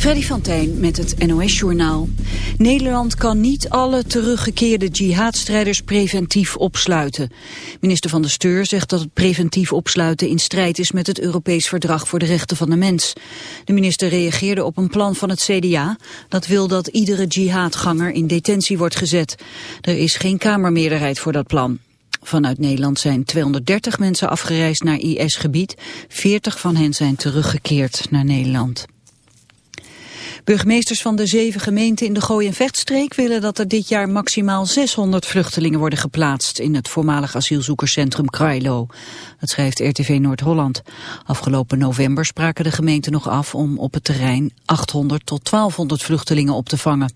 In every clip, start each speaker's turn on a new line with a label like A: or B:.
A: Freddy van Tijn met het NOS-journaal. Nederland kan niet alle teruggekeerde jihadstrijders preventief opsluiten. Minister van de Steur zegt dat het preventief opsluiten in strijd is met het Europees Verdrag voor de Rechten van de Mens. De minister reageerde op een plan van het CDA dat wil dat iedere jihadganger in detentie wordt gezet. Er is geen kamermeerderheid voor dat plan. Vanuit Nederland zijn 230 mensen afgereisd naar IS-gebied. 40 van hen zijn teruggekeerd naar Nederland. Burgemeesters van de zeven gemeenten in de Gooi- en Vechtstreek willen dat er dit jaar maximaal 600 vluchtelingen worden geplaatst in het voormalig asielzoekerscentrum Krailo. Dat schrijft RTV Noord-Holland. Afgelopen november spraken de gemeenten nog af om op het terrein 800 tot 1200 vluchtelingen op te vangen.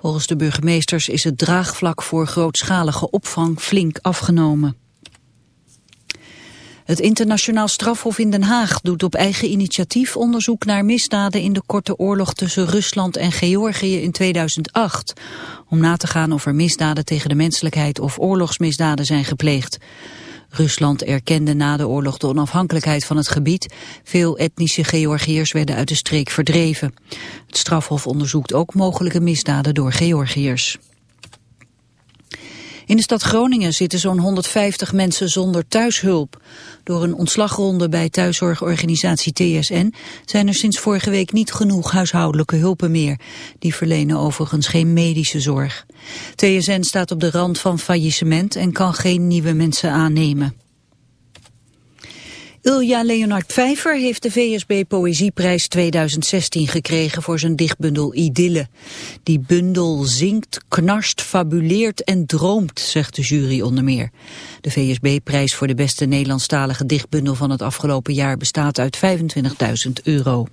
A: Volgens de burgemeesters is het draagvlak voor grootschalige opvang flink afgenomen. Het internationaal strafhof in Den Haag doet op eigen initiatief onderzoek naar misdaden in de korte oorlog tussen Rusland en Georgië in 2008. Om na te gaan of er misdaden tegen de menselijkheid of oorlogsmisdaden zijn gepleegd. Rusland erkende na de oorlog de onafhankelijkheid van het gebied. Veel etnische Georgiërs werden uit de streek verdreven. Het strafhof onderzoekt ook mogelijke misdaden door Georgiërs. In de stad Groningen zitten zo'n 150 mensen zonder thuishulp. Door een ontslagronde bij thuiszorgorganisatie TSN zijn er sinds vorige week niet genoeg huishoudelijke hulpen meer. Die verlenen overigens geen medische zorg. TSN staat op de rand van faillissement en kan geen nieuwe mensen aannemen. Ilja Leonard Pfeiffer heeft de VSB Poëzieprijs 2016 gekregen voor zijn dichtbundel Idylle. Die bundel zingt, knarst, fabuleert en droomt, zegt de jury onder meer. De VSB-prijs voor de beste Nederlandstalige dichtbundel van het afgelopen jaar bestaat uit 25.000 euro.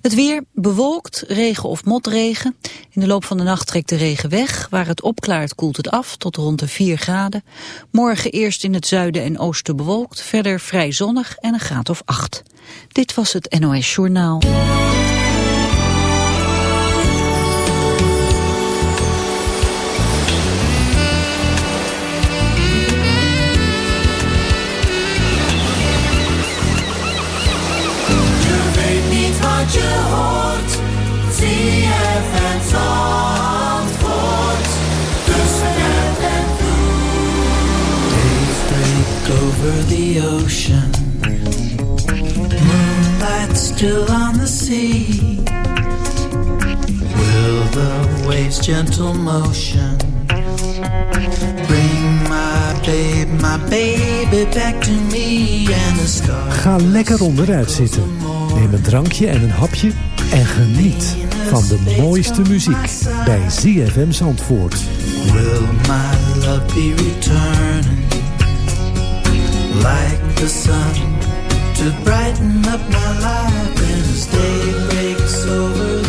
A: Het weer bewolkt, regen of motregen. In de loop van de nacht trekt de regen weg. Waar het opklaart koelt het af tot rond de 4 graden. Morgen eerst in het zuiden en oosten bewolkt. Verder vrij zonnig en een graad of 8. Dit was het NOS Journaal.
B: Zandvoort. Tussen over the ocean. Moonlight still on the sea. Will the waves gentle motion
C: Ga lekker onderuit zitten. Neem een drankje en een hapje en geniet van de mooiste muziek bij ZFM Zandvoort.
B: Will my love be returning like the sun to brighten up my life and stay breaks over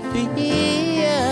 D: disappear?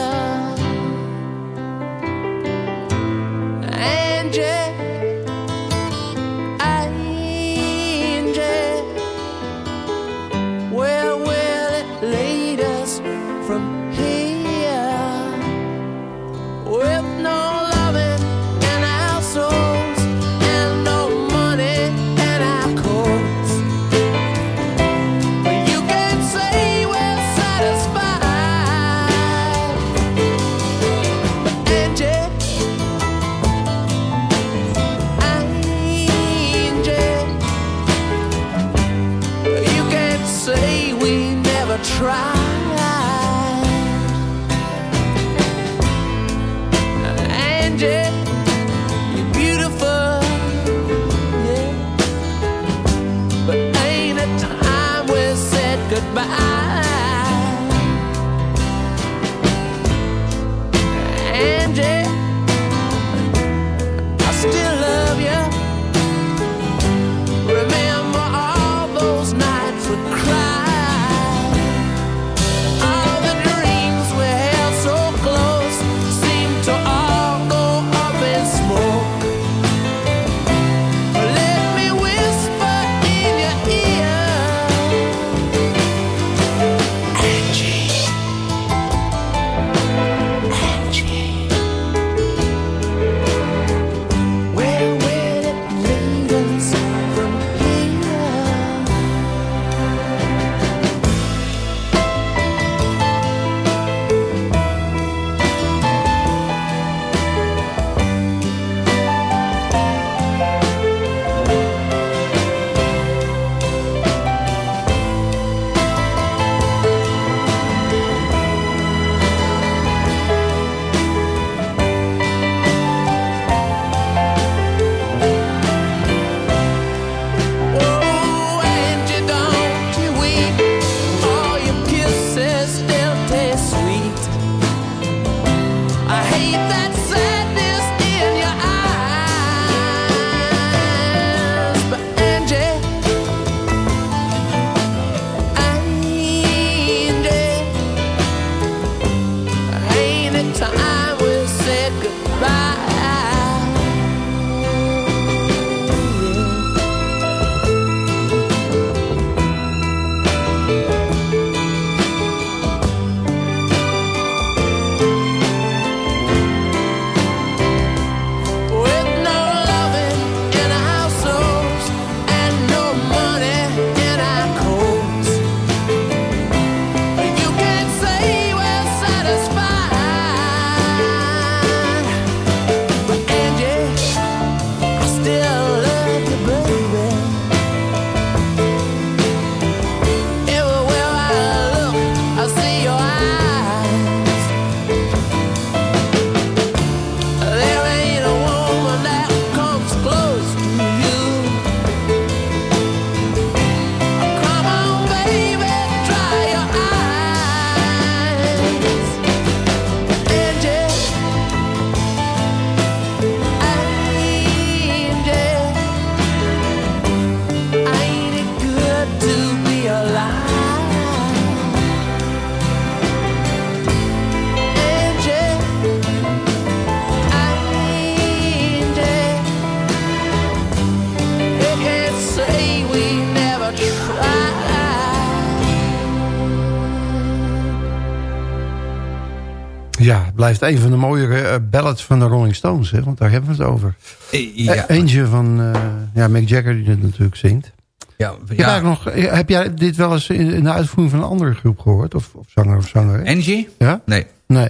E: Blijft een van de mooiere eh, ballads van de Rolling Stones. Hè, want daar hebben we het over.
F: Eh, Ja,
E: Eh, Eentje van ja, Mick Jagger die het natuurlijk zingt.
F: ja, ja.
E: eigenlijk nog, heb jij dit wel eens in, de uitvoering van een andere groep gehoord? Of, of zanger of zanger?
F: Angie?
E: Ja?
F: Nee.
E: Nee.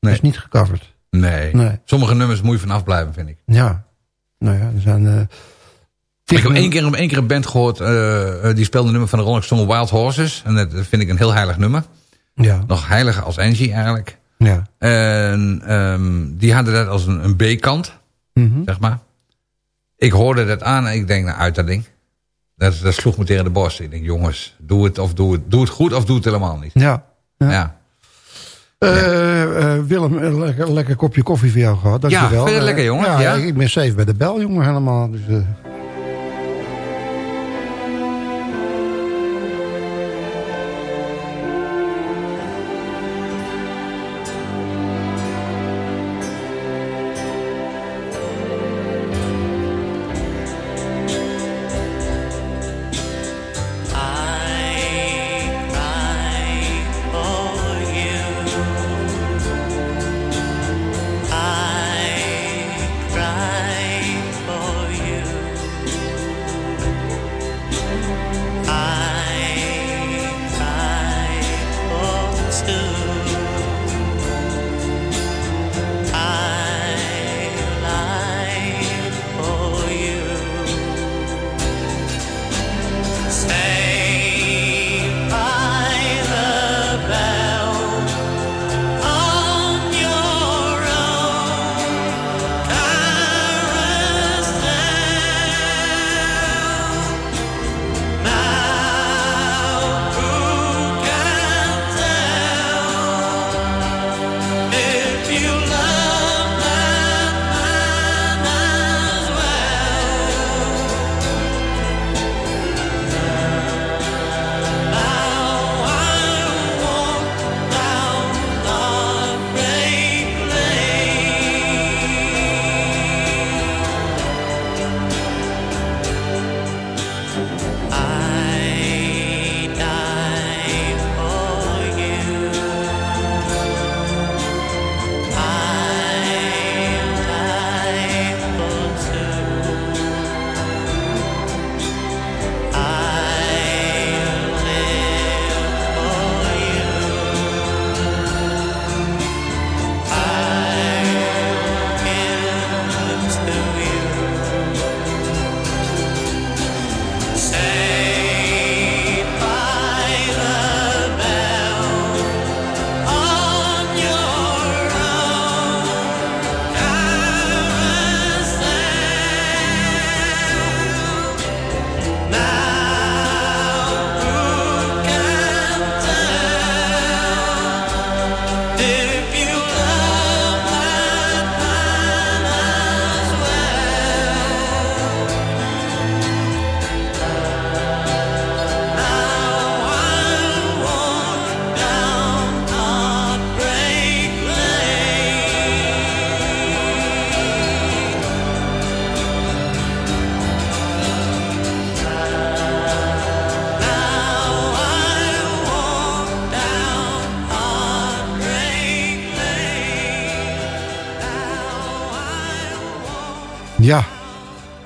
E: Dat is niet gecoverd.
F: Nee.
E: Nee.
F: Sommige nummers moet je vanaf blijven, vind ik.
E: Ja. Nou ja, er zijn...
F: Ik heb één keer, één keer een band gehoord, eh, eh, die speelde een nummer van de Rolling Stone Wild Horses. En dat vind ik een heel heilig nummer.
E: Ja,
F: Nog heiliger als Angie eigenlijk.
E: Ja.
F: En ehm, die hadden dat als een, een B-kant,
E: Mhm.
F: zeg maar. Ik hoorde dat aan en ik denk, nou uit dat ding. Dat, dat sloeg me tegen de borst. Ik denk, jongens, doe het, of doe, het, doe het goed of doe het helemaal niet.
E: Ja. Ja.
F: Ja.
E: Eh, eh, Willem, een lekker, lekker kopje koffie voor jou gehad. Dankjewel.
F: vind je het
E: Eh,
F: lekker, jongen?
E: Ja,
F: Ja?
E: ik ben safe bij de bel, jongen, helemaal. Dus, eh,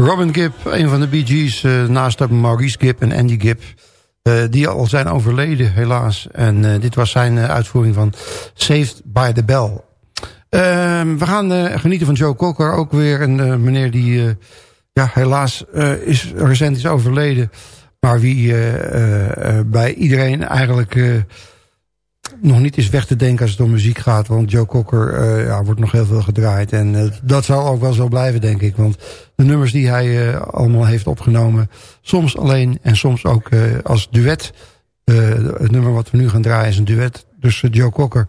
E: Robin Gibb, een van de Bee Gees, eh, naast Maurice Gibb en Andy Gibb. eh, die al zijn overleden, helaas. En eh, dit was zijn uitvoering van Saved by the Bell. Ehm, we gaan genieten van Joe Cocker. Ook weer een meneer die ja, helaas is, recent is overleden. Maar wie bij iedereen eigenlijk nog niet is weg te denken als het om muziek gaat. Want Joe Cocker eh, ja, wordt nog heel veel gedraaid. En eh, dat zal ook wel zo blijven, denk ik. Want de nummers die hij eh, allemaal heeft opgenomen... soms alleen en soms ook als duet. Het nummer wat we nu gaan draaien is een duet tussen Joe Cocker...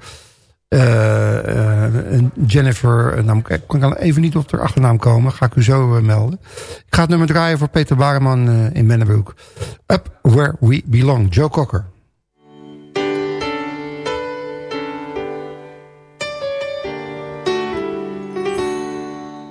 E: en Jennifer, nou, ik kan even niet op haar achternaam komen. Ga ik u zo melden. Ik ga het nummer draaien voor Peter Bareman in Bennebroek. Up Where We Belong, Joe Cocker.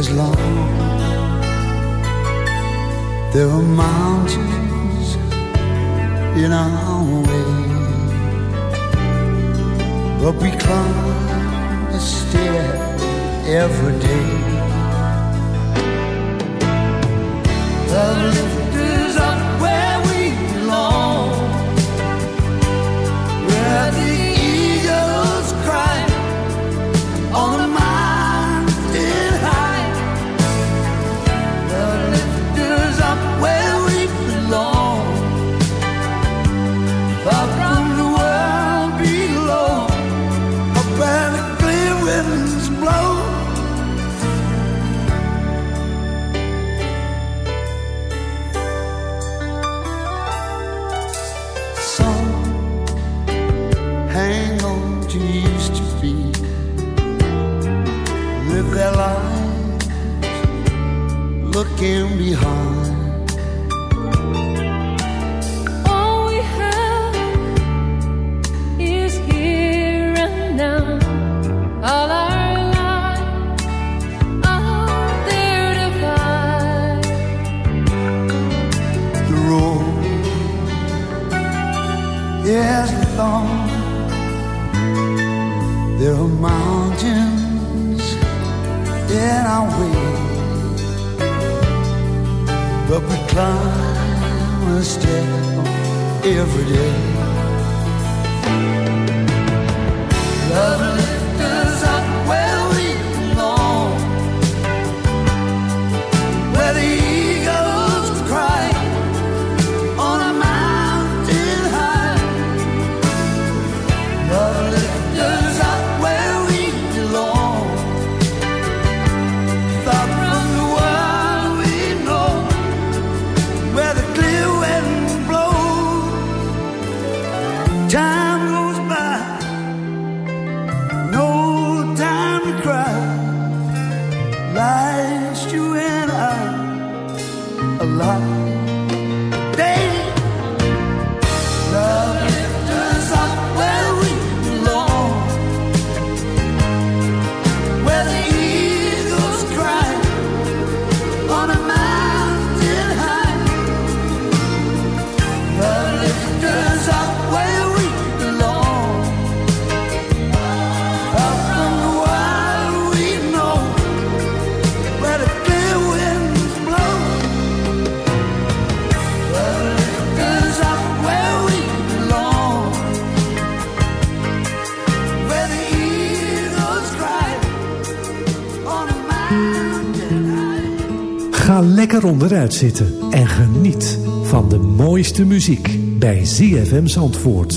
B: is long. There are mountains in our way, but we climb a stair every day. The can be hard. Every day.
C: Onderuit zitten en geniet van de mooiste muziek bij ZFM Zandvoort.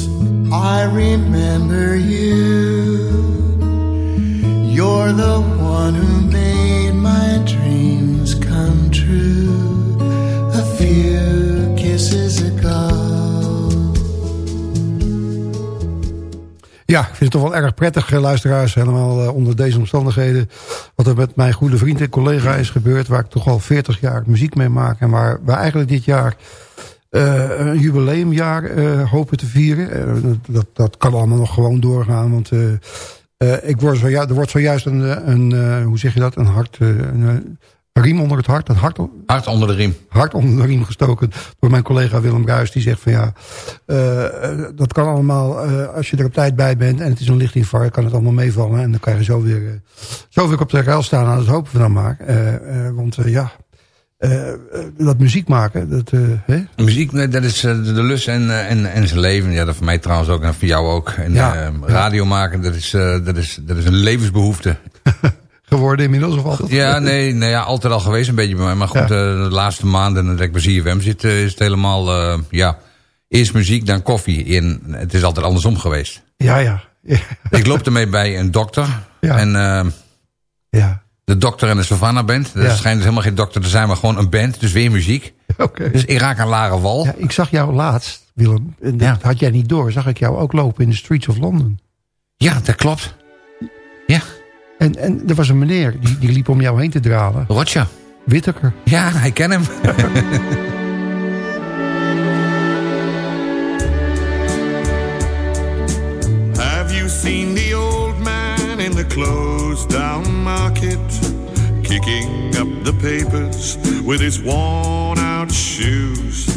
B: I remember you. You're the one who made my dreams come true. A few kisses ago.
E: Ja, ik vind het toch wel erg prettig, eh, luisteraars. Helemaal eh, onder deze omstandigheden. Wat er met mijn goede vriend en collega is gebeurd. Waar ik toch al 40 jaar muziek mee maak. En waar we eigenlijk dit jaar eh, een jubileumjaar eh, hopen te vieren. Eh, dat, dat kan allemaal nog gewoon doorgaan. Want ik word zoju er wordt zojuist een, een hoe zeg je dat, een hart, een riem onder het hart. Een hart,
F: Hard onder de riem.
E: hard onder de riem gestoken door mijn collega Willem Bruis. Die zegt van ja, eh, eh, dat kan allemaal eh, als je er op tijd bij bent. En het is een licht infarct, kan het allemaal meevallen. En dan kan je zo weer, uh, zo weer op de rail staan. Nou, dat hopen we dan maar. Want ja, dat muziek maken, dat... hè?
F: Muziek, dat is de lust en, en, en zijn leven. Ja, dat voor mij trouwens ook en voor jou ook. En
E: Ja, ja.
F: radio maken, dat is, dat, is, dat is een levensbehoefte.
E: geworden inmiddels of altijd?
F: Ja, nee, nou ja, altijd al geweest een beetje bij mij. Maar goed,
E: Ja.
F: eh, de laatste maanden dat ik bij ZFM zit, eh, is het helemaal, eh, ja, eerst muziek, dan koffie. En het is altijd andersom geweest.
E: Ja, ja. Ja.
F: Ik loop ermee bij een dokter.
E: Ja.
F: En
E: ja.
F: de dokter en de Savannah Band. Dat
E: Ja.
F: schijnt dus helemaal geen dokter te zijn, maar gewoon een band. Dus weer muziek.
E: Oké.
F: Dus ik raak aan lare wal.
E: Ja, ik zag jou laatst, Willem. En dat
F: Ja.
E: had jij niet door. Zag ik jou ook lopen in de streets of London.
F: Ja, dat klopt. Ja,
E: En, en er was een meneer, die, die liep om jou heen te dralen.
F: Roger.
E: Whittaker.
F: Ja, hij ken hem.
G: Have you seen the old man in the closed down market? Kicking up the papers with his worn out shoes.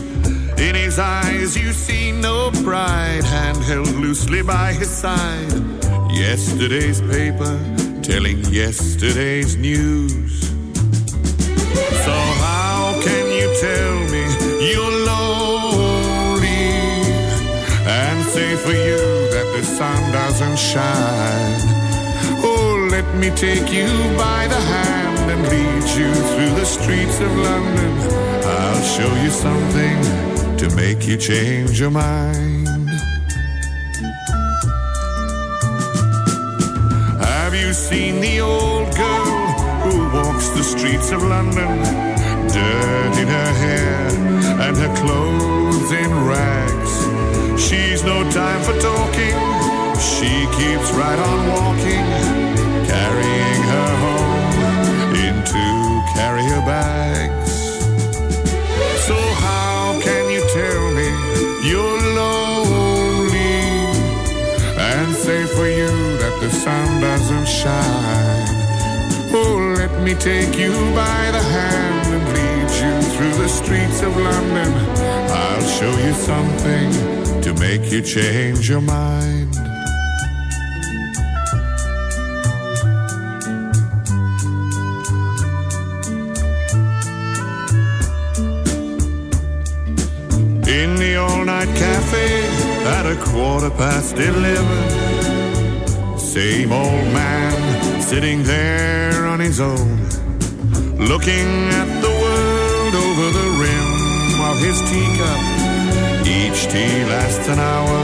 G: In his eyes, you see no pride, hand held loosely by his side. Yesterday's paper telling yesterday's news. So, how can you tell me you're lonely and say for you that the sun doesn't shine? Oh, let me take you by the hand and lead you through the streets of London. I'll show you something to make you change your mind. You seen the old girl who walks the streets of London? Dirt in her hair and her clothes in rags. She's no time for talking. She keeps right on walking, carrying her home in two carrier bags. The sun doesn't shine? Oh, let me take you by the hand and lead you through the streets of London. I'll show you something to make you change your mind. In the all-night cafe at a quarter past eleven. Same old man sitting there on his own, looking at the world over the rim of his teacup. Each tea lasts an hour,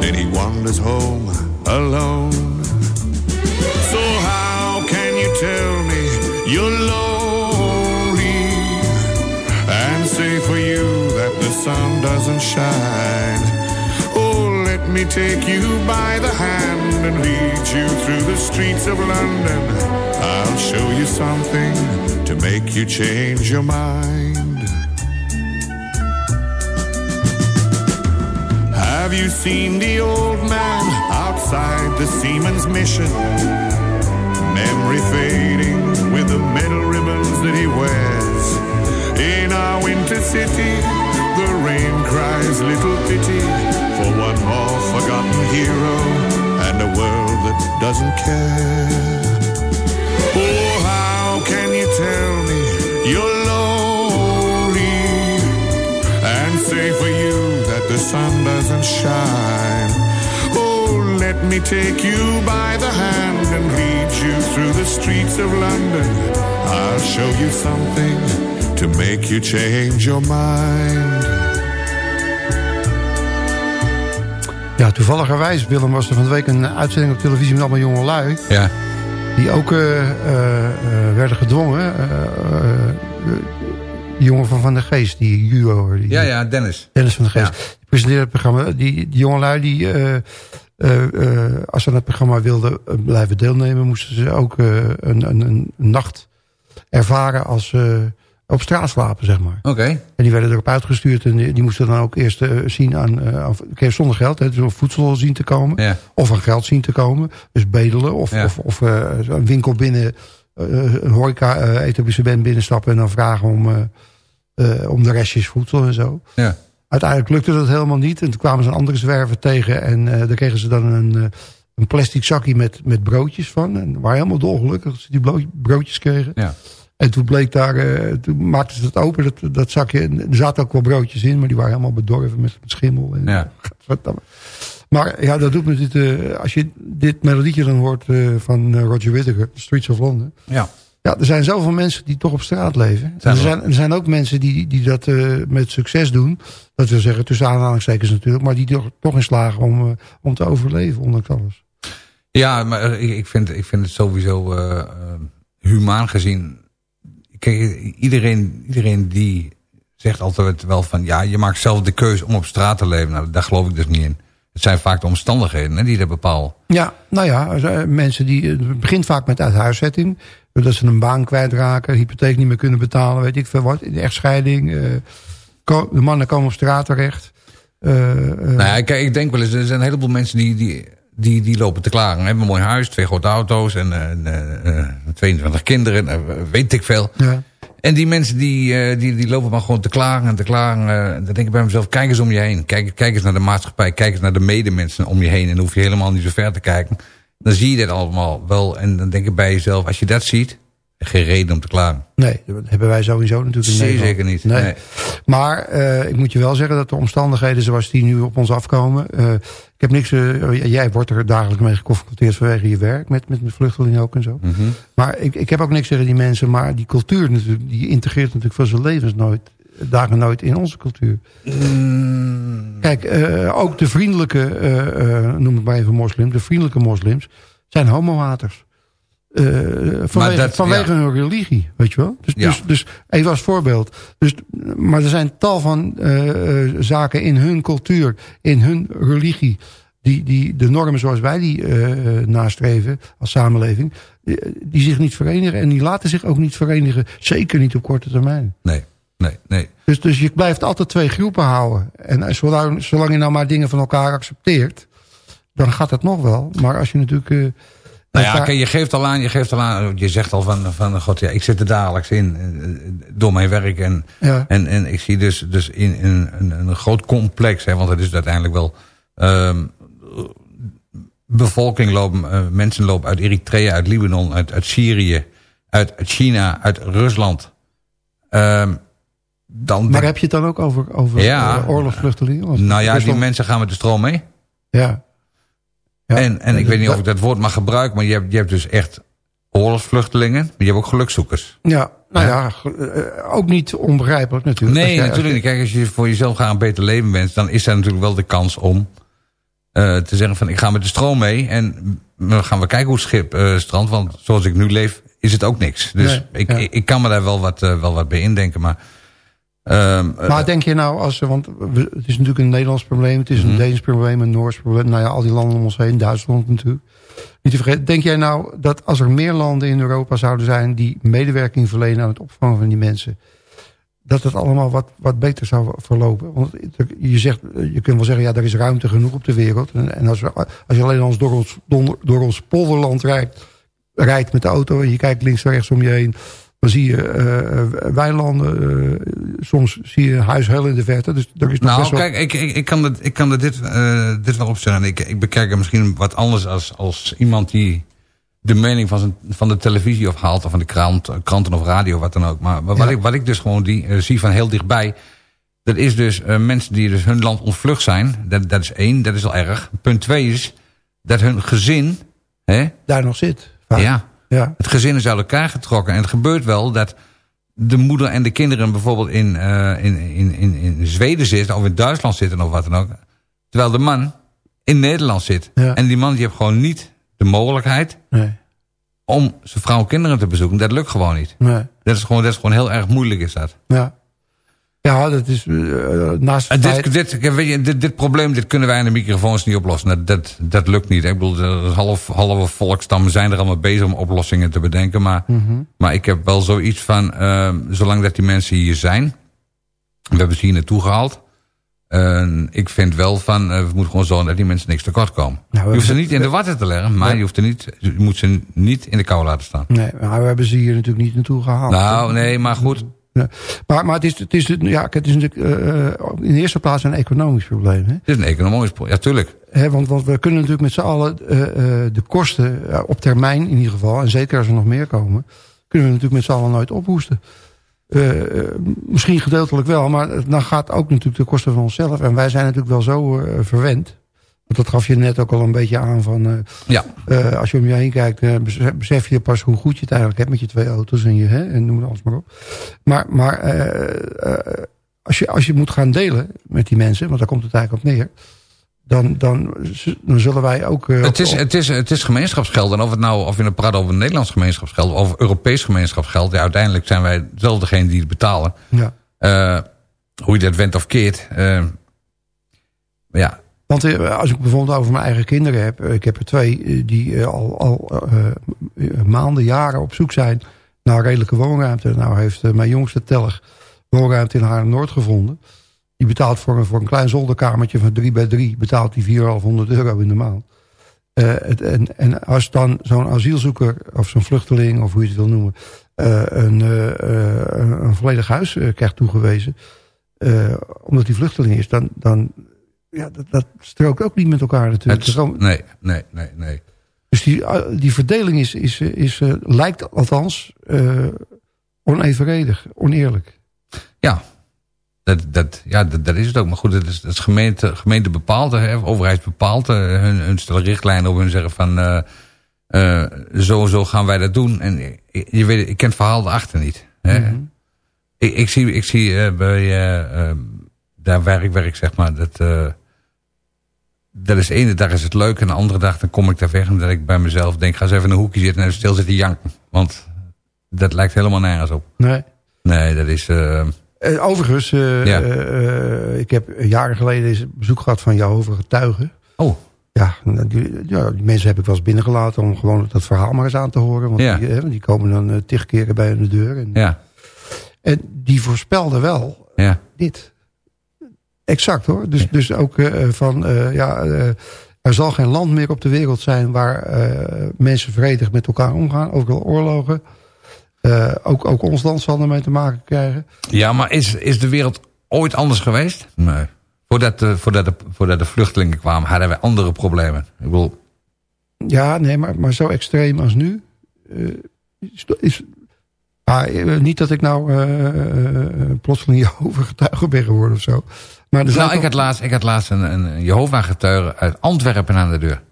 G: then he wanders home alone. So how can you tell me you're lonely and say for you that the sun doesn't shine? Let me take you by the hand and lead you through the streets of London. I'll show you something to make you change your mind. Have you seen the old man outside the seaman's mission? Memory fading with the metal ribbons that he wears. In our winter city, the rain cries little pity for one more forgotten hero and a world that doesn't care. Oh, how can you tell me you're lonely and say for you that the sun doesn't shine? Oh, let me take you by the hand and lead you through the streets of London. I'll show you something to make you change your mind.
E: Ja, toevalligerwijs, Willem, was er van de week een uitzending op televisie met allemaal jonge lui.
F: Ja.
E: Die ook eh, eh, eh, werden gedwongen. die jongen van Van der Geest, die judo. Die,
F: ja, ja, Dennis.
E: Dennis van der Geest.
F: Ja.
E: Die presenteerde het programma. Die, die jongelui, die, als ze aan het programma wilden blijven deelnemen... moesten ze ook een, een, een nacht ervaren als op straat slapen, zeg maar.
F: Oké.
E: En die werden erop uitgestuurd en die, die moesten dan ook eerst eh, zien aan... aan kreeg zonder geld, hè, dus om voedsel zien te komen.
F: Ja.
E: Of aan geld zien te komen. Dus bedelen of, of, of eh, een winkel binnen... een horeca-etablissement binnenstappen en dan vragen om, om de restjes voedsel en zo.
F: Ja.
E: Uiteindelijk lukte dat helemaal niet. En toen kwamen ze een andere zwerver tegen. En daar kregen ze dan een, een plastic zakje met, met broodjes van. En waren helemaal dolgelukkig dat ze die broodjes kregen.
F: Ja.
E: En toen bleek daar, eh, toen maakten ze het open, dat, dat zakje. En er zaten ook wel broodjes in, maar die waren helemaal bedorven met, met schimmel. En,
F: Ja.
E: Maar ja, dat doet me dit, eh, als je dit melodietje dan hoort eh, van Roger Whittaker, Streets of London.
F: Ja.
E: Ja, er zijn zoveel mensen die toch op straat leven.
F: Zijn
E: er, zijn, er zijn ook mensen die, die dat met succes doen. Dat wil zeggen, tussen aanhalingstekens natuurlijk. Maar die toch, toch in slagen om, om te overleven, ondanks alles.
F: Ja, maar ik, ik, vind, ik vind het sowieso eh, humaan gezien. Kijk, iedereen, iedereen die zegt altijd wel van... ja, je maakt zelf de keuze om op straat te leven. Nou, daar geloof ik dus niet in. Het zijn vaak de omstandigheden hè, die dat bepalen.
E: Ja, nou ja, zijn mensen die, het begint vaak met uithuiszetting. Dat ze een baan kwijtraken, hypotheek niet meer kunnen betalen, weet ik veel wat. Echtscheiding. eh, de mannen komen op straat terecht. Eh, eh,
F: Nou ja, kijk, ik denk wel eens, er zijn een heleboel mensen die, die, die, die lopen te klagen. We hebben een mooi huis, twee grote auto's en eh, eh, eh, 22 kinderen, eh, weet ik veel.
E: ja.
F: En die mensen die, eh, die, die lopen maar gewoon te klagen en te klagen. eh, dan denk ik bij mezelf, kijk eens om je heen. Kijk, kijk eens naar de maatschappij, kijk eens naar de medemensen om je heen. En dan hoef je helemaal niet zo ver te kijken. Dan zie je dit allemaal wel. En dan denk ik bij jezelf, als je dat ziet, geen reden om te klagen.
E: Nee, dat hebben wij sowieso natuurlijk Nederland.
F: zeker niet.
E: Nee.
F: Nee.
E: Maar eh, ik moet je wel zeggen dat de omstandigheden zoals die nu op ons afkomen... ik heb niks... eh, jij wordt er dagelijks mee geconfronteerd vanwege je werk... met, met, met vluchtelingen ook en zo.
F: Mhm.
E: Maar ik, ik heb ook niks tegen die mensen... maar die cultuur natuurlijk, die integreert natuurlijk voor zijn levens nooit... dagen nooit in onze cultuur.
F: Mm,
E: Kijk, eh, ook de vriendelijke, eh, noem het maar even moslim... de vriendelijke moslims zijn homohaters. Eh, vanwege
F: dat-
E: vanwege
F: ja.
E: hun religie, weet je wel? Dus,
F: Ja.
E: dus, dus even als voorbeeld. Dus, maar er zijn tal van eh, eh, zaken in hun cultuur, in hun religie... Die, die de normen zoals wij die nastreven als samenleving... die zich niet verenigen en die laten zich ook niet verenigen. Zeker niet op korte termijn.
F: nee, nee, nee.
E: Dus, dus je blijft altijd twee groepen houden. En zolang, zolang je nou maar dingen van elkaar accepteert... dan gaat het nog wel. Maar als je natuurlijk...
F: Nou ja, je geeft al aan, je geeft al aan, je zegt al van, van god ja, ik zit er dagelijks in, eh, door mijn werk en,
E: Ja.
F: en, en ik zie dus, dus in, in een, een groot complex, hè, want het is uiteindelijk wel, ehm, bevolking lopen, eh, mensen lopen uit Eritrea, uit Libanon, uit, uit Syrië, uit, uit China, uit Rusland. Ehm, dan
E: maar heb je het dan ook over, over
F: Ja.
E: eh, oorlogsvluchtelingen?
F: Nou ja, die mensen gaan met de stroom mee.
E: Ja. Ja.
F: En, en ik weet niet of ik dat woord mag gebruiken, maar je hebt, je hebt dus echt oorlogsvluchtelingen, maar je hebt ook gelukzoekers.
E: Ja, nou
F: Ja.
E: eh, ook niet onbegrijpelijk natuurlijk.
F: Nee,
E: jij-
F: natuurlijk niet. Kijk, als je voor jezelf graag een beter leven bent... dan is er natuurlijk wel de kans om eh, te zeggen van... ik ga met de stroom mee en dan gaan we kijken hoe het schip eh, strandt. Want zoals ik nu leef, is het ook niks. Dus
E: Nee,
F: ik,
E: ja.
F: ik, ik kan me daar wel wat, wel wat bij indenken. Maar, ehm, eh,
E: Maar denk je nou, als, want het is natuurlijk een Nederlands probleem... het is
F: Mhm.
E: een Deens probleem, een Noors probleem... nou ja, al die landen om ons heen, Duitsland natuurlijk. Niet te vergeten, denk jij nou dat als er meer landen in Europa zouden zijn... die medewerking verlenen aan het opvangen van die mensen... dat het allemaal wat, wat beter zou verlopen? Want je, zegt, je kunt wel zeggen, ja, er is ruimte genoeg op de wereld. En, en als, we, als je alleen ons door, ons door, door ons polderland rijdt, rijdt met de auto... en je kijkt links en rechts om je heen... dan zie je eh, weilanden, eh, soms zie je een huis heel in de verte. Dus er is nog
F: nou,
E: best wel...
F: kijk, ik, ik, ik kan, het, ik kan dit, eh, dit wel op zeggen. Ik, ik bekijk het misschien wat anders als, als iemand die de mening van, zijn, van de televisie of haalt... of van de krant, kranten of radio, wat dan ook. Maar, wat,
E: Ja.
F: ik, wat ik dus gewoon die, zie van heel dichtbij... dat is dus mensen die dus hun land ontvlucht zijn. Dat, dat is één, dat is al erg. Punt twee is dat hun gezin... Hè,
E: daar nog zit. vaak.
F: ja,
E: ja.
F: het gezin is uit elkaar getrokken. En het gebeurt wel dat de moeder en de kinderen bijvoorbeeld in, eh, in, in, in, in Zweden zitten... of in Duitsland zitten of wat dan ook. Terwijl de man in Nederland zit.
E: Ja.
F: En die man die heeft gewoon niet de mogelijkheid...
E: Nee,
F: om zijn vrouw en kinderen te bezoeken. Dat lukt gewoon niet.
E: nee,
F: Dat is gewoon, dat is gewoon heel erg moeilijk is dat.
E: ja. Ja, dat is eh, naast
F: En
E: feit...
F: dit, dit, dit, dit probleem dit kunnen wij aan de microfoons niet oplossen. Dat, dat, dat lukt niet. Ik bedoel, de half, halve volkstammen zijn er allemaal bezig om oplossingen te bedenken. Maar,
E: Mhm.
F: maar ik heb wel zoiets van, eh, zolang dat die mensen hier zijn... we hebben ze hier naartoe gehaald... En ik vind wel van, eh, we moeten gewoon zorgen dat die mensen niks tekort komen.
E: Nou,
F: je hoeft ze niet in de watten te leggen, maar je, hoeft er niet, je moet ze niet in de kou laten staan.
E: Nee, maar we hebben ze hier natuurlijk niet naartoe gehaald.
F: Nou, nee, maar goed.
E: Ja. Maar, maar het is, het is, ja, het is natuurlijk eh, eh, in de eerste plaats een economisch probleem. Hè?
F: Het is een economisch probleem. Ja, tuurlijk.
E: Hè, want, want we kunnen natuurlijk met z'n allen eh, de kosten, op termijn in ieder geval... en zeker als er nog meer komen... kunnen we natuurlijk met z'n allen nooit ophoesten. Misschien gedeeltelijk wel, maar dan gaat ook natuurlijk de kosten van onszelf. En wij zijn natuurlijk wel zo verwend. Want dat gaf je net ook al een beetje aan van... eh,
F: Ja.
E: eh, als je om je heen kijkt, eh, besef, je pas hoe goed je het eigenlijk hebt met je twee auto's en je, hè, en noem het alles maar op. Maar, maar als, je, als je moet gaan delen met die mensen, want daar komt het eigenlijk op neer, dan, dan, dan zullen wij ook.
F: Het is,
E: op-
F: het, is, het is gemeenschapsgeld. En of, het nou, of je nou praat over Nederlands gemeenschapsgeld... of Europees gemeenschapsgeld... Ja, uiteindelijk zijn wij zelf degene die het betalen.
E: ja,
F: hoe je dat went of keert. ja,
E: Want eh, als ik bijvoorbeeld over mijn eigen kinderen heb... eh, ik heb er twee eh, die al, al maanden, jaren op zoek zijn... naar redelijke woonruimte. Nou heeft mijn jongste Tellig woonruimte in Haarlem-Noord gevonden. Die betaalt voor een, voor een klein zolderkamertje van 3 bij 3... betaalt die 4,500 euro in de maand. Het, en, en als dan zo'n asielzoeker of zo'n vluchteling... of hoe je het wil noemen... een, een, volledig huis krijgt toegewezen... omdat hij vluchteling is... dan, dan ja, dat, dat strookt ook niet met elkaar natuurlijk.
F: Het- nee, nee, nee, nee.
E: dus die, eh, die verdeling is, is, is, eh, lijkt althans eh, onevenredig, oneerlijk.
F: Ja, dat, dat, ja dat, dat is het ook. Maar goed, dat is, dat is gemeente, gemeente bepaalt, hè, overheid bepaalt. hun, hun stellen richtlijnen op hun zeggen van... eh eh, zo, zo gaan wij dat doen. En je, je weet, ik ken het verhaal erachter niet. Hè.
E: Mhm.
F: ik, ik zie, ik zie bij... daar waar ik werk, zeg maar... Dat, eh, dat is de ene dag is het leuk en de andere dag dan kom ik daar weg... en dat ik bij mezelf denk, ga eens even in een hoekje zitten... en even stil zitten janken. Want dat lijkt helemaal nergens op.
E: Nee.
F: Nee, dat is... eh,
E: Eh, overigens,
F: Ja.
E: ik heb jaren geleden eens bezoek gehad van Jehovah getuigen.
F: oh,
E: Ja, die, ja, die mensen heb ik wel eens binnengelaten om gewoon dat verhaal maar eens aan te horen. Want
F: Ja.
E: die, die komen dan tig keren bij hun de deur. En,
F: ja,
E: en die voorspelden wel dit. Exact hoor. Dus, dus ook eh, van, eh, ja, eh, er zal geen land meer op de wereld zijn waar mensen vredig met elkaar omgaan. Ook al oorlogen. Ook, ook ons land zal ermee te maken krijgen.
F: Ja, maar is, is de wereld ooit anders geweest? Nee. Voordat de, voordat, de, voordat de vluchtelingen kwamen, hadden wij andere problemen. Ik bedoel,
E: Ja, nee, maar, maar zo extreem als nu. is, is, ah, niet dat ik nou eh, eh, plotseling Jehovah getuige ben geworden of zo. Maar er
F: nou, ik had laatst, ik had laatst een, een Jehovah-getuige uit Antwerpen aan de deur.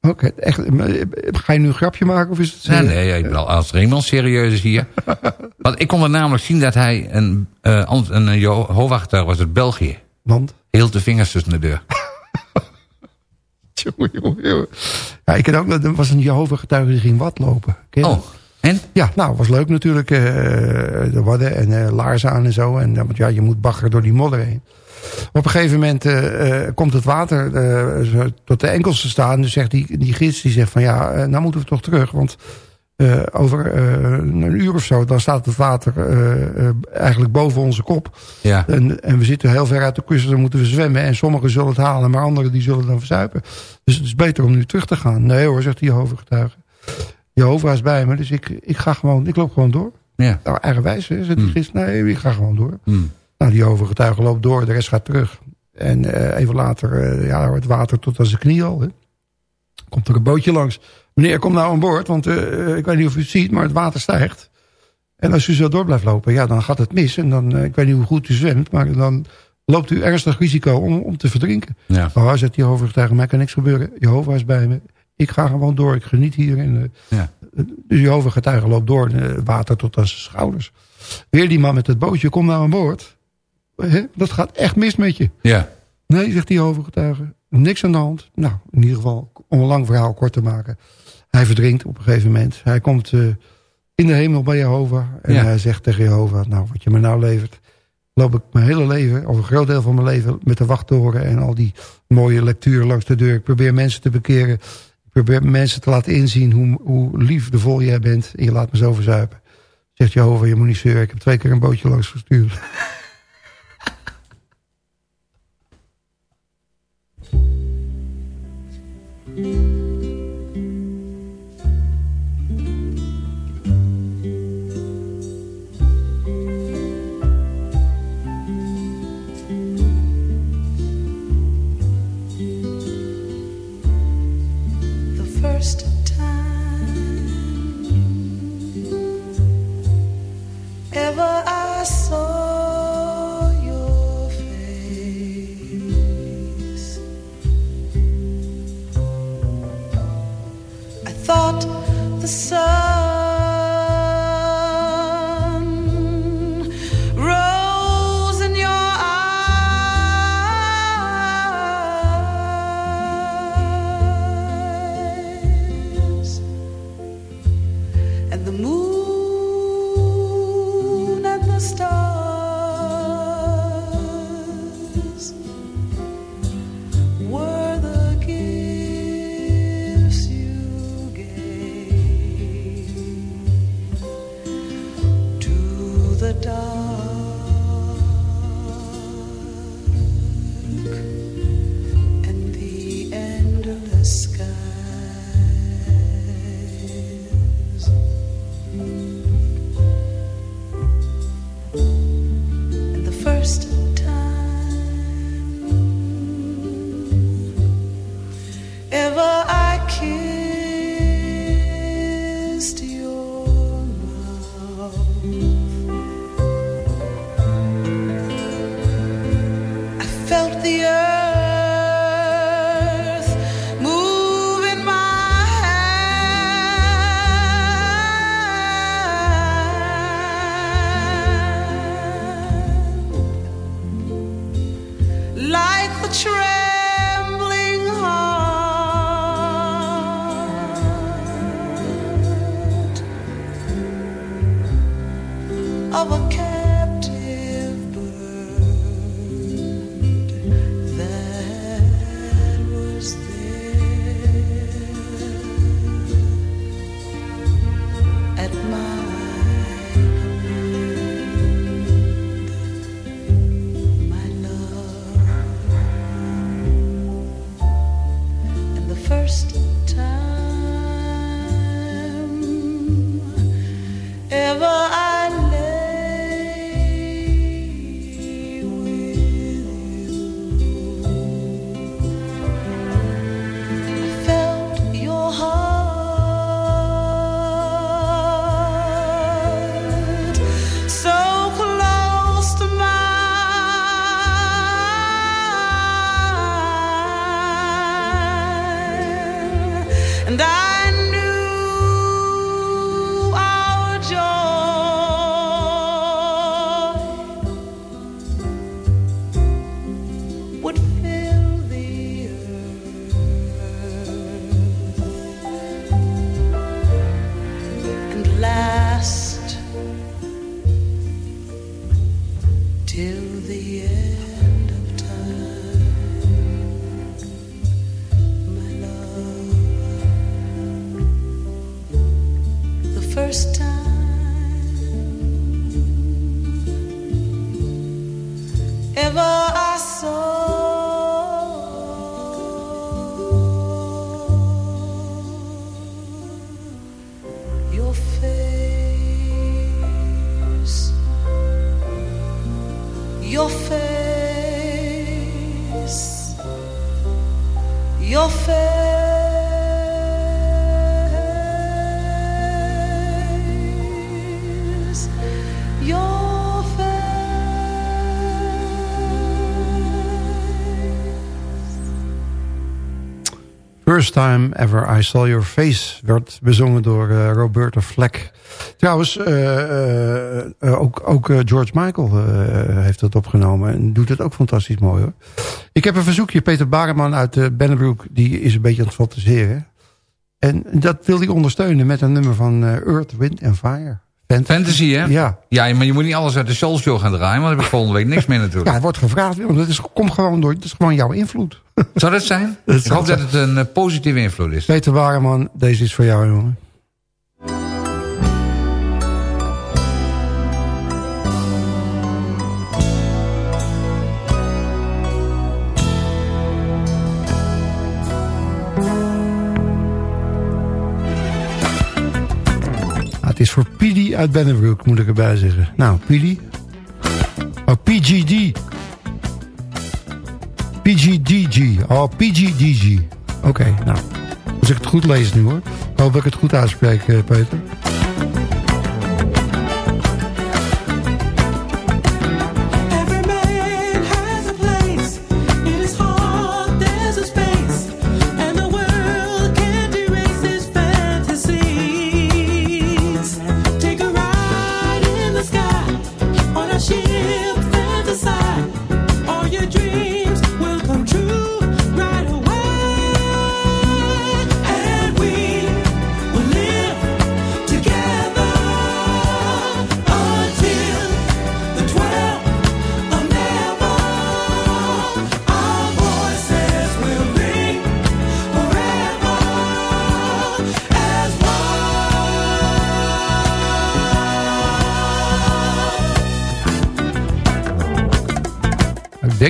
E: Oké, echt. eh, Ga je nu een grapje maken of is het...
F: Nee,
E: eh,
F: nee, ik bedoel, als er iemand serieus is hier. Want ik kon er namelijk zien dat hij een, eh, Ant- een Jehovah-getuige was uit België.
E: Want?
F: Heel de vingers tussen de deur.
E: Jongen, jongen, jongen. Ja, ik ken ook, er was een Jehovah getuige die ging wat lopen. Ken
F: Oh,
E: dat?
F: En?
E: Ja, nou, was leuk natuurlijk. eh de wadden en eh, laarzen aan en zo. En, want ja, je moet baggeren door die modder heen. Op een gegeven moment komt het water tot de enkels te staan. Dus zegt die, die gids, die zegt van ja, nou moeten we toch terug. Want over een uur of zo, dan staat het water eigenlijk boven onze kop.
F: Ja.
E: En, en we zitten heel ver uit de kust, dan moeten we zwemmen. En sommigen zullen het halen, maar anderen die zullen dan verzuipen. Dus het is beter om nu terug te gaan. Nee hoor, zegt die Jehovah getuige. Jehovah is bij me, dus ik, ik ga gewoon, ik loop gewoon door.
F: Ja.
E: Nou, eigenwijs, hè, zegt die
F: Hmm.
E: gids. Nee, ik ga gewoon door.
F: Hmm.
E: Nou, die Jehovah getuige loopt door, de rest gaat terug. En eh, even later, eh, ja, het water tot aan zijn knie al. Hè. Komt er een bootje langs. Meneer, kom nou aan boord, want eh, ik weet niet of u het ziet, maar het water stijgt. En als u zo door blijft lopen, ja, dan gaat het mis. En dan, ik weet niet hoe goed u zwemt, maar dan loopt u ernstig risico om, om te verdrinken.
F: Ja.
E: Oh, zegt die Jehovah getuige, mij kan niks gebeuren. Jehovah is bij me. Ik ga gewoon door, ik geniet hier. En, eh,
F: Ja.
E: de Jehovah getuige loopt door, eh, water tot aan zijn schouders. Weer die man met het bootje, kom nou aan boord. Dat gaat echt mis met je.
F: Ja.
E: Nee, zegt die overgetuige. Niks aan de hand. Nou, in ieder geval, om een lang verhaal kort te maken. Hij verdrinkt op een gegeven moment. Hij komt eh, in de hemel bij Jehovah. En
F: Ja.
E: hij zegt tegen Jehovah, nou, wat je me nou levert... loop ik mijn hele leven, of een groot deel van mijn leven... met de wachttoren en al die mooie lecturen langs de deur. Ik probeer mensen te bekeren. Probeer mensen te laten inzien hoe, hoe liefdevol jij bent. En je laat me zo verzuipen. Zegt Jehovah, je moet niet zeuren. Ik heb twee keer een bootje langs gestuurd.
H: First Time Ever I Saw Your Face
E: werd bezongen door eh, Roberta Fleck. Trouwens, eh, ook, ook George Michael heeft dat opgenomen en doet het ook fantastisch mooi hoor. Ik heb een verzoekje, Peter Bareman uit uh, Bennebroek, die is een beetje aan het fantaseren. En dat wil hij ondersteunen met een nummer van Earth, Wind and Fire. Fantasy.
F: Fantasy, hè?
E: Ja.
F: Ja, maar je moet niet alles uit de Soul Show gaan draaien, want dan heb ik volgende week niks meer
E: Ja,
F: natuurlijk.
E: het wordt gevraagd, Willem. Dat is, komt gewoon door, dat is gewoon jouw invloed.
F: Zou dat zijn?
E: Dat
F: ik hoop dat het een eh, positieve invloed is.
E: Peter Bareman, deze is voor jou, jongen. Ah, het is voor Pidi uit Bennebroek, moet ik erbij zeggen. Nou, Pidi. Oh, PGD. PGDG. Oh, PGDG. Oké, nou. Als het goed lees nu hoor. Hoop dat ik het goed uitspreek, eh, Peter.
I: Every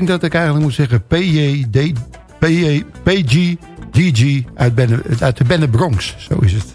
E: denk dat ik eigenlijk moet zeggen PJD, PJ, PGDG uit, Benne, uit de Benne Bronx. Zo is het.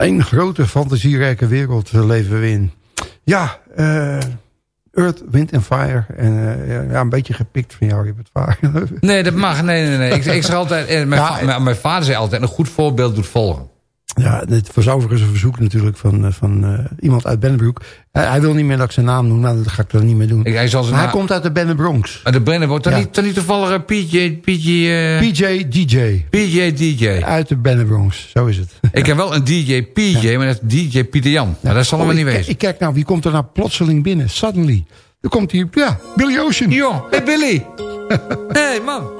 E: Een grote fantasierijke wereld eh, leven we in. Ja, eh, Earth, Wind and Fire. En eh, ja, een beetje gepikt van jou, je hebt het waar.
F: Nee, dat mag. Nee, nee, nee. Ik, ik zeg altijd, mijn,
E: Ja,
F: mijn, mijn vader zei altijd, een goed voorbeeld doet volgen.
E: Ja, dit was overigens een verzoek natuurlijk van, eh, van eh, iemand uit Bennebroek. Hij, hij wil niet meer dat ik zijn naam noem, nou, dat ga ik dan niet meer doen.
F: Ik, hij zal zijn
E: Maar hij komt uit de Bennebronx.
F: Maar de Brenner wordt dan,
E: Ja.
F: niet, dan niet toevallig PJ, PJ, eh,
E: PJ DJ.
F: PJ DJ.
E: Uit de Bennebronx, zo is het.
F: Ik heb wel een DJ PJ, maar dat is DJ Pieter Jan. Nou, dat zal
E: Oh,
F: hem niet wezen.
E: Ik kijk nou, wie komt er nou plotseling binnen? Suddenly. Dan komt hij, ja, Billy Ocean.
F: Jo, hey Billy. hey man.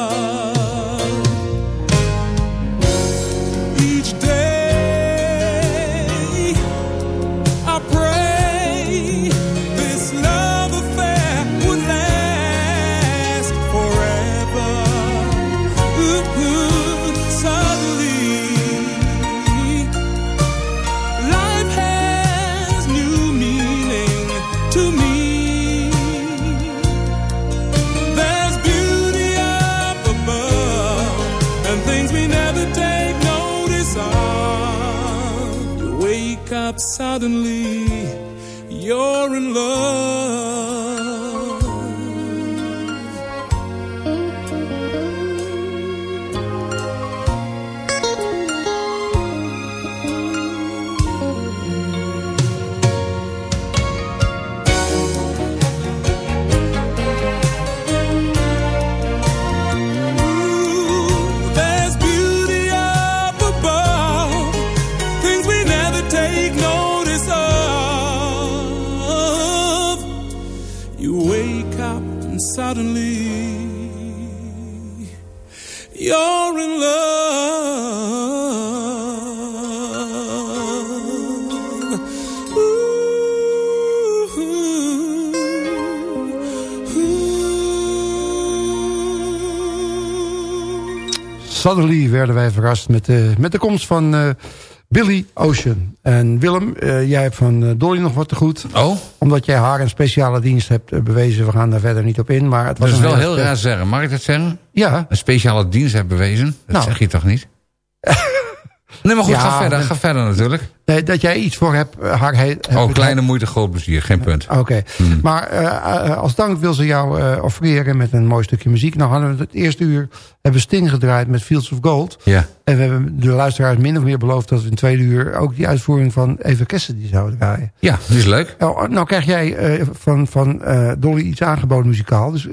E: Suddenly werden wij verrast met de, met de komst van eh, Billy Ocean. En Willem, eh, jij hebt van eh, Dolly nog wat te goed.
F: Oh,
E: Omdat jij haar een speciale dienst hebt bewezen. We gaan daar verder niet op in. Maar het was
F: dat is wel heel raar zeggen. Mag ik dat zeggen?
E: Ja,
F: Een speciale dienst hebben bewezen? Dat
E: Nou.
F: zeg je toch niet? Nee, maar goed,
E: Ja,
F: ga verder.
E: met-
F: Ga verder natuurlijk.
E: Nee, dat jij iets voor hebt, eh, haar heet...
F: Oh, kleine moeite, groot plezier. Geen punt.
E: Oké, maar eh, eh, als dank wil ze jou eh offereren met een mooi stukje muziek. Nou hadden we het eerste uur, hebben Sting gedraaid met Fields of Gold.
F: Ja.
E: En we hebben de luisteraars min of meer beloofd dat we in het tweede uur ook die uitvoering van Eva Cassidy zouden draaien.
F: Ja, dat is leuk.
E: Nou, nou krijg jij van, van Dolly iets aangeboden muzikaal. Dus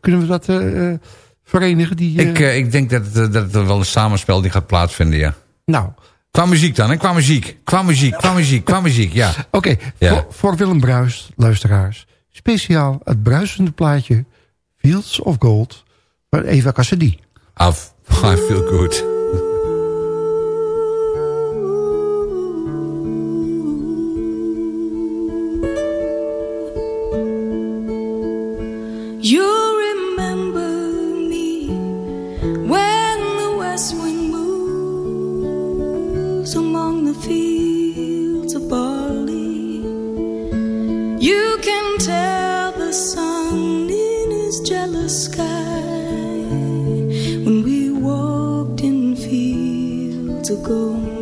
E: kunnen we dat verenigen? Die,
F: Ik, ik denk dat dat er wel een samenspel die gaat plaatsvinden, ja.
E: Nou,
F: Qua muziek dan, hè? Qua muziek. Qua muziek, qua muziek, qua muziek, ja.
E: oké.
F: Ja.
E: Voor, voor Willem Bruis, luisteraars. Speciaal het bruisende plaatje Fields of Gold van Eva Cassidy.
F: Af. I feel good.
H: Fields of barley. You can tell the sun in his jealous sky when we walked in fields of gold.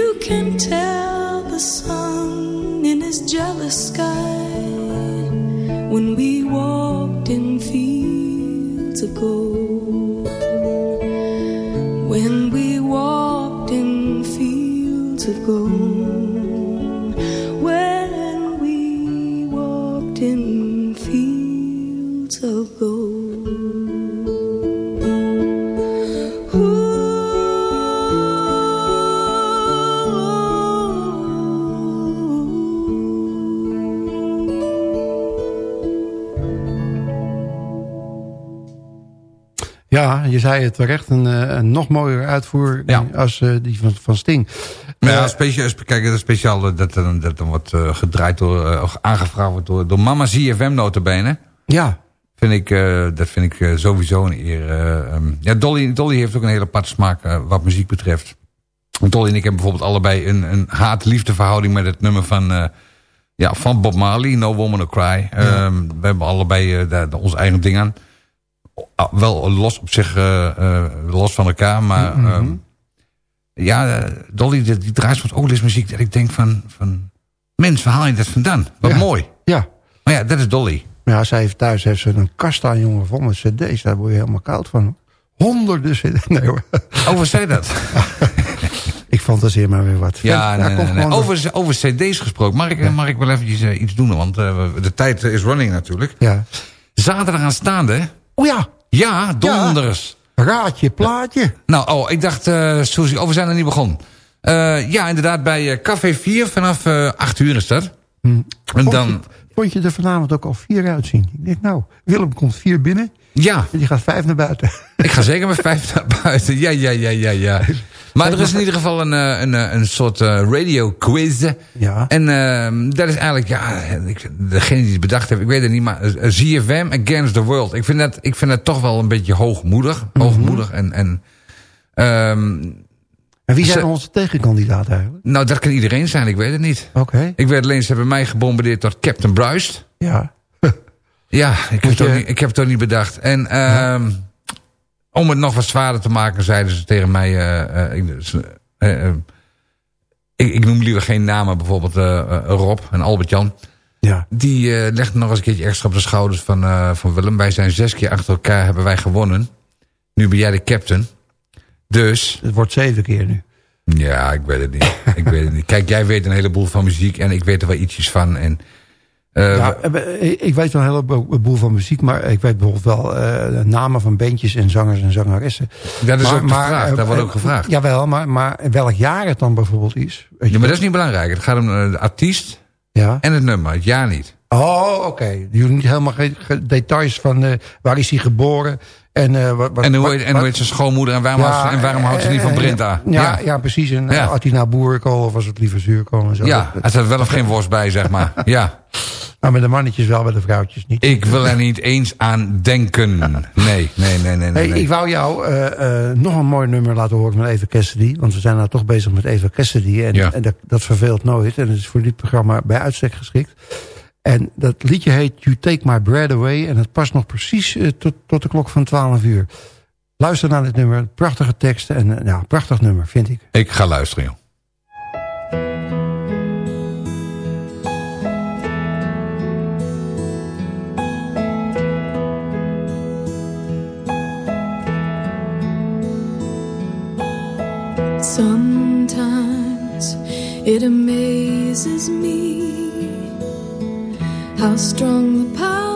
H: You can tell the sun in his jealous sky when we walked in fields of gold.
E: Ja, je zei het terecht. Een, eh, een nog mooiere uitvoer
F: Ja.
E: als eh, die van, van Sting.
F: Maar ja,
E: Eh,
F: speciaal, kijk, speciaal dat, dat, dan- dat dan wordt gedraaid door, of aangevraagd wordt door, door Mama ZFM notabene.
E: ja,
F: Vind ik, dat vind ik sowieso een eer. eh, ehm. ja, Dolly, Dolly heeft ook een hele aparte smaak wat muziek betreft. Dolly en ik hebben bijvoorbeeld allebei een, een haat-liefde verhouding met het nummer van, ja, van Bob Marley, No Woman No Cry. Ehm, we hebben allebei daar ons eigen ding aan. Ah, wel los op zich, eh, eh, los van elkaar, maar...
E: Mhm.
F: ehm, ja, Dolly die, die draait soms ook muziek dat ik denk van... van Mens, waar haal je dat vandaan? Wat
E: Ja.
F: mooi.
E: ja.
F: Maar ja, dat is Dolly.
E: Ja, zij heeft thuis heeft ze een kast aan, jongen, vol met cd's. Daar word je helemaal koud van. Honderden cd's. Nee hoor,
F: Oh, wat zei dat?
E: ik fantaseer maar weer wat.
F: Ja, nee, Over, over cd's gesproken. Mag ik, mag ik wel eventjes eh, iets doen? Want de tijd is running natuurlijk.
E: Ja.
F: Zaterdag aanstaande.
E: Oh ja,
F: Ja, donders.
E: raadje, plaatje.
F: Nou, oh, ik dacht, eh Suzy, oh, we zijn er niet begonnen. Eh, ja, inderdaad, bij eh, Café 4 vanaf eh 8 uur is dat. En
E: Vond
F: dan,
E: je, vond je er vanavond ook al vier uitzien? Ik denk, nou, Willem komt vier binnen
F: ja,
E: en die gaat vijf naar buiten.
F: ik ga zeker met vijf naar buiten. Ja, ja, ja, ja, ja. Maar er is in ieder geval een, eh, een, eh, een soort eh, radio quiz.
E: Ja.
F: En ehm, dat is eigenlijk, ja, ik, degene die het bedacht heeft, ik weet het niet, maar ZFM Against the World. Ik vind dat, ik vind dat toch wel een beetje hoogmoedig.
E: Mhm.
F: Hoogmoedig en, en ehm,
E: En wie zijn
F: Ze-
E: onze tegenkandidaten eigenlijk?
F: nou, dat kan iedereen zijn, ik weet het niet.
E: Oké,
F: Ik weet alleen, ze hebben mij gebombardeerd door Captain Bruist.
E: ja.
F: Ja, ik heb,
E: je-
F: niet, ik heb het ook niet bedacht. En ehm, om het nog wat zwaarder te maken, zeiden ze tegen mij... eh, eh, ik, eh, ik, ik noem liever geen namen, bijvoorbeeld Rob en Albert-Jan.
E: Ja,
F: Die eh legde nog eens een keertje extra op de schouders van, van Willem. Wij zijn zes keer achter elkaar, hebben wij gewonnen. Nu ben jij de captain. Dus,
E: het wordt zeven keer nu.
F: ja, ik weet het niet. ik weet het niet. Kijk, jij weet een heleboel van muziek en ik weet er wel ietsjes van. En, eh,
E: ja, eh, ik weet wel een heleboel van muziek, maar ik weet bijvoorbeeld wel eh, namen van bandjes en zangers en zangeressen.
F: dat is
E: Maar-
F: ook
E: maar,
F: vraag,
E: eh,
F: dat wordt
E: eh,
F: ook gevraagd.
E: Jawel, maar, maar welk jaar het dan bijvoorbeeld is.
F: Ja, maar dat is niet belangrijk. Het gaat om eh, de artiest
E: Ja.
F: en het nummer, het jaar niet.
E: Oh, oké. Je hoeft niet helemaal geen details van eh, waar is hij geboren en eh, wat,
F: En hoe
E: wat-
F: en hoe heet zijn schoonmoeder en waarom, houdt, ze- en waarom houdt ze niet van
E: eh,
F: Brinta?
E: Ja, ja. ja precies. En
F: Ja.
E: hij nou boerenkool of was het liever zuurkool en zo.
F: Ja,
E: Dat-
F: er staat wel of geen worst bij, zeg maar. Ja,
E: Maar met de mannetjes wel, bij de vrouwtjes niet.
F: ik wil er niet eens aan denken. Nee, nee, nee, nee, nee.
E: Ik wou jou eh, eh, nog een mooi nummer laten horen van Eva Cassidy. Want we zijn nou toch bezig met Eva Cassidy. En, dat, dat verveelt nooit. En het is voor dit programma bij uitstek geschikt. En dat liedje heet You Take My Bread Away. En het past nog precies eh, tot, tot de klok van 12 uur. Luister naar dit nummer. Prachtige teksten. En eh, ja, prachtig nummer, vind ik.
F: Ik ga luisteren, joh.
H: Sometimes it amazes me how strong the power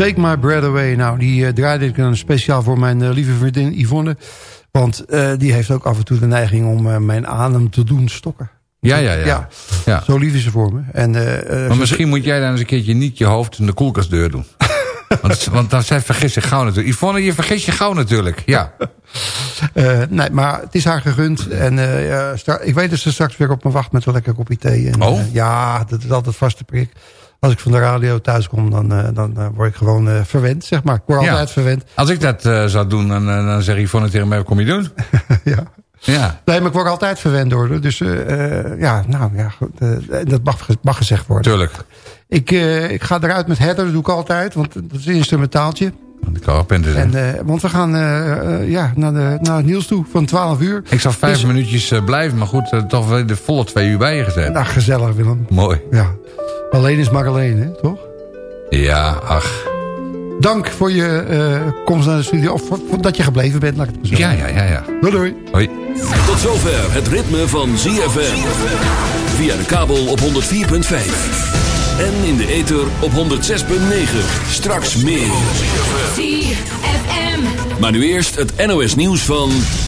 H: Take My Breath Away.
E: Nou, die eh, draaide ik dan speciaal voor mijn eh, lieve vriendin Yvonne. Want eh, die heeft ook af en toe de neiging om mijn adem te doen stokken.
F: Ja, ja, ja.
E: Ja,
F: ja.
E: zo lief is ze voor me. En,
F: Maar misschien moet jij dan eens een keertje niet je hoofd in de koelkastdeur doen. want, want dan zij vergist zich gauw natuurlijk. Yvonne, je vergist je gauw natuurlijk. Ja.
E: Nee, maar het is haar gegund. En ja, ik weet dat ze straks weer op me wacht met een lekker kopje thee. En,
F: Oh.
E: ja, dat is altijd vaste prik. Als ik van de radio thuis kom, dan, eh, dan eh, word ik gewoon eh, verwend, zeg maar. Ik word
F: Ja.
E: altijd verwend.
F: Als ik dat zou doen, dan, dan zeg Yvonne tegen mij, wat kom je doen?
E: ja.
F: Ja.
E: Nee, maar ik word altijd verwend door. Dus ja, nou ja, dat mag, mag gezegd worden.
F: Tuurlijk.
E: Ik, ik ga eruit met Heather, dat doe ik altijd. Want dat is een instrumentaaltje.
F: De carpenter.
E: En, eh, want we gaan eh, ja, naar, de, naar het nieuws toe van 12 uur.
F: Ik zou vijf
E: Dus-
F: minuutjes blijven, maar goed, toch wel de volle twee uur bij je gezet.
E: Nou, gezellig Willem.
F: Mooi.
E: Ja. Alleen is maar alleen, hè, toch?
F: Ja, ach.
E: Dank voor je eh, komst naar de studio. Of voor, voor dat je gebleven bent, laat ik het maar
F: Ja,
E: zeggen.
F: ja, ja, ja.
E: Doei, doei.
F: Hoi.
J: Tot zover het ritme van ZFM. Via de kabel op 104.5. En in de ether op 106.9. Straks meer.
H: ZFM.
J: Maar nu eerst het NOS nieuws van...